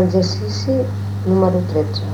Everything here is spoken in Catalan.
Exercici número tretze.